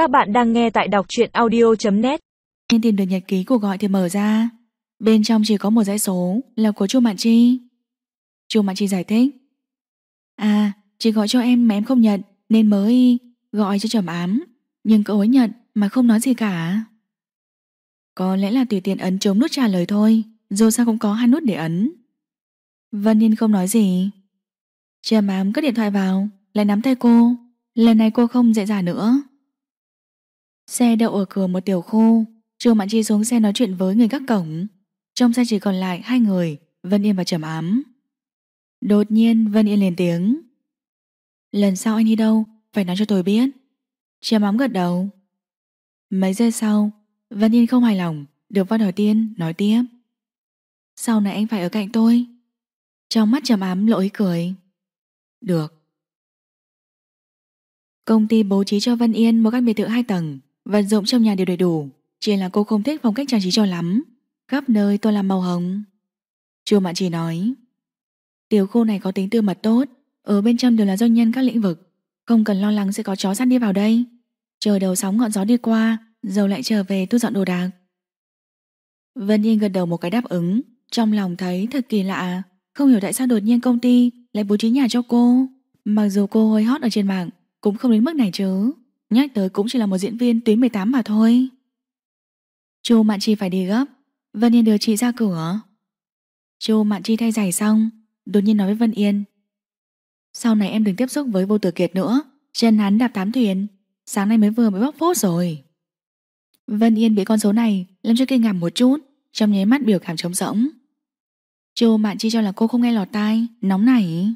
Các bạn đang nghe tại đọc truyện audio.net Nên tìm được nhật ký cuộc gọi thì mở ra. Bên trong chỉ có một dãy số, Là của Chu Mạn Chi. Chu Mạn Chi giải thích. À chị gọi cho em mà em không nhận, Nên mới gọi cho trầm ám. Nhưng cậu ấy nhận mà không nói gì cả. Có lẽ là tùy tiện ấn chống nút trả lời thôi, Dù sao cũng có hai nút để ấn. Vân Yên không nói gì. Trầm ám cất điện thoại vào, Lại nắm tay cô. Lần này cô không dễ dàng nữa. Xe đậu ở cửa một tiểu khu. Trương Mạn Chi xuống xe nói chuyện với người gác cổng. Trong xe chỉ còn lại hai người, Vân Yên và Trầm Ám. Đột nhiên, Vân Yên liền tiếng. Lần sau anh đi đâu? Phải nói cho tôi biết. Trầm Ám gật đầu. Mấy giây sau, Vân Yên không hài lòng, Được vào đầu tiên nói tiếp. Sau này anh phải ở cạnh tôi. Trong mắt Trầm Ám lỗi cười. Được. Công ty bố trí cho Vân Yên một căn biệt thự hai tầng. Vật dụng trong nhà đều đầy đủ. Chỉ là cô không thích phong cách trang trí cho lắm. Khắp nơi tôi làm màu hồng. Chu Mạn chỉ nói, Tiểu khu này có tính tư mật tốt. Ở bên trong đều là doanh nhân các lĩnh vực. Không cần lo lắng sẽ có chó săn đi vào đây. Chờ đầu sóng ngọn gió đi qua Rồi lại trở về thu dọn đồ đạc. Vân Yên gật đầu một cái đáp ứng. Trong lòng thấy thật kỳ lạ. Không hiểu tại sao đột nhiên công ty Lại bố trí nhà cho cô. Mặc dù cô hơi hot ở trên mạng, Cũng không đến mức này chứ. Nhắc tới cũng chỉ là một diễn viên tuyến 18 mà thôi. Chu Mạn Chi phải đi gấp. Vân Yên đưa chị ra cửa. Chu Mạn Chi thay giày xong, Đột nhiên nói với Vân Yên. Sau này em đừng tiếp xúc với vô tử kiệt nữa. Chân hắn đạp tám thuyền. Sáng nay mới vừa mới bóc phốt rồi. Vân Yên bị con số này Làm cho kinh ngạc một chút, Trong nháy mắt biểu cảm trống rỗng. Chu Mạn Chi cho là cô không nghe lọt tai. Nóng nảy.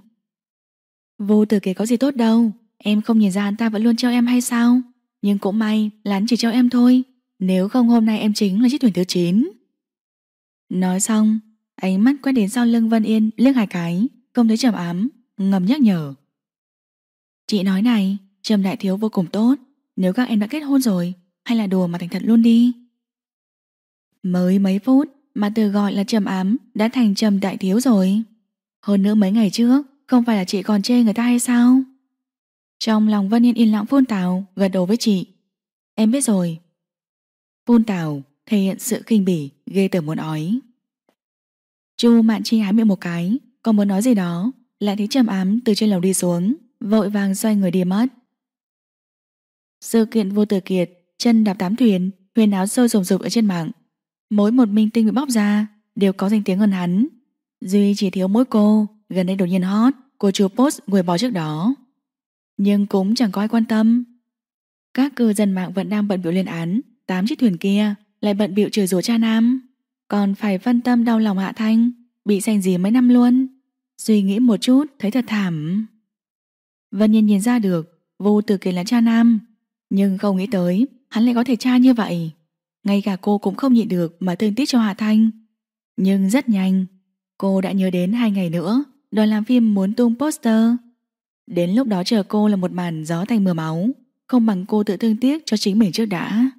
Vô tử kiệt có gì tốt đâu. Em không nhìn ra anh ta vẫn luôn treo em hay sao? Nhưng cũng may là anh chỉ treo em thôi. Nếu không, hôm nay em chính là chiếc thuyền thứ 9 Nói xong, Ánh mắt quét đến sau lưng Vân Yên, liếc hai cái, Không thấy trầm ám, Ngầm nhắc nhở. Chị nói này, Trầm đại thiếu vô cùng tốt. Nếu các em đã kết hôn rồi, Hay là đùa mà thành thật luôn đi. Mới mấy phút, Mà từ gọi là trầm ám Đã thành trầm đại thiếu rồi. Hơn nữa mấy ngày trước, Không phải là chị còn chê người ta hay sao? Trong lòng Vân Yên yên lặng phun tào gật đầu với chị. Em biết rồi. Phun tào thể hiện sự khinh bỉ, ghê tởm muốn ói. Chu Mạn Chi hái miệng một cái, còn muốn nói gì đó, lại thấy trầm ám từ trên lầu đi xuống, vội vàng xoay người đi mất. Sự kiện vô tử kiệt, chân đạp tám thuyền, huyền áo sôi rồng sục ở trên mạng. Mỗi một minh tinh bị bóc ra, đều có danh tiếng hơn hắn. Duy chỉ thiếu mỗi cô, gần đây đột nhiên hot, cô Chu post người bỏ trước đó. Nhưng cũng chẳng có ai quan tâm. Các cư dân mạng vẫn đang bận biểu lên án, Tám chiếc thuyền kia Lại bận biểu chửi rủa cha nam. Còn phải phân tâm đau lòng Hạ Thanh, Bị xanh gì mấy năm luôn. Suy nghĩ một chút, thấy thật thảm. Vân nhìn nhìn ra được, Vô tử kiệt là cha nam. Nhưng không nghĩ tới, hắn lại có thể cha như vậy. Ngay cả cô cũng không nhịn được Mà thương tiếc cho Hạ Thanh. Nhưng rất nhanh, Cô đã nhớ đến hai ngày nữa, Đoàn làm phim muốn tung poster. Đến lúc đó chờ cô là một màn gió thành mưa máu, Không bằng cô tự thương tiếc cho chính mình trước đã.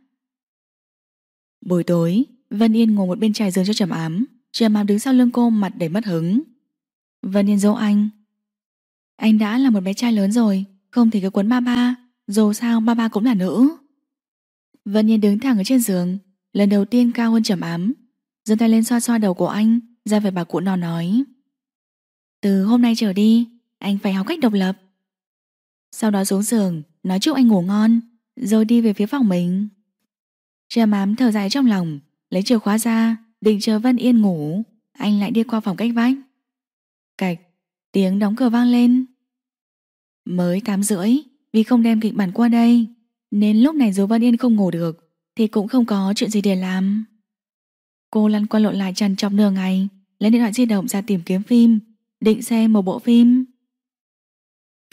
Buổi tối, Vân Yên ngồi một bên trải giường cho trầm ám Trầm ám đứng sau lưng cô mặt đầy mất hứng. Vân Yên dỗ anh Anh đã là một bé trai lớn rồi, Không thể cứ quấn ba ba, Dù sao ba ba cũng là nữ. Vân Yên đứng thẳng ở trên giường, Lần đầu tiên cao hơn trầm ám, giơ tay lên xoa xoa đầu của anh, Ra về bà cụ nó nói, Từ hôm nay trở đi anh phải học cách độc lập. Sau đó xuống giường, nói chúc anh ngủ ngon, rồi đi về phía phòng mình. Trà mám thở dài trong lòng, lấy chìa khóa ra, định chờ Vân Yên ngủ, anh lại đi qua phòng cách vách. Cạch, tiếng đóng cửa vang lên. Mới 8 rưỡi, vì không đem kịch bản qua đây, nên lúc này dù Vân Yên không ngủ được, thì cũng không có chuyện gì để làm. Cô lăn qua lộn lại trằn trọc nửa ngày, lấy điện thoại di động ra tìm kiếm phim, định xem một bộ phim.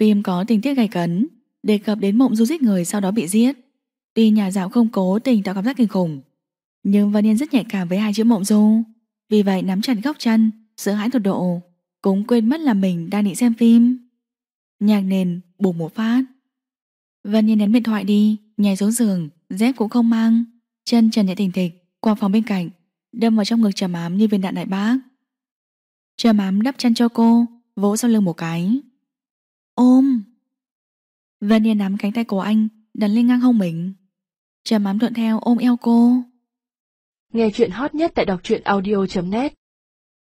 Phim có tình tiết gay cấn, đề cập đến mộng du giết người sau đó bị giết. Tuy nhà dạo không cố tình tạo cảm giác kinh khủng, nhưng Vân Yên rất nhạy cảm với hai chữ mộng du. Vì vậy nắm chặt góc chân, sợ hãi tột độ, cũng quên mất là mình đang định xem phim. Nhạc nền bùng một phát. Vân Yên ném điện thoại đi, nhảy xuống giường, dép cũng không mang, chân trần nhẹ thình thịch qua phòng bên cạnh, đâm vào trong ngực trầm ám như viên đạn đại bác. Trầm ám đắp chân cho cô, vỗ sau lưng một cái. Ôm. Vân nắm cánh tay của anh, Đặt lên ngang hông mình. Trầm ám thuận theo, ôm eo cô. Nghe chuyện hot nhất tại đọc truyện audio.net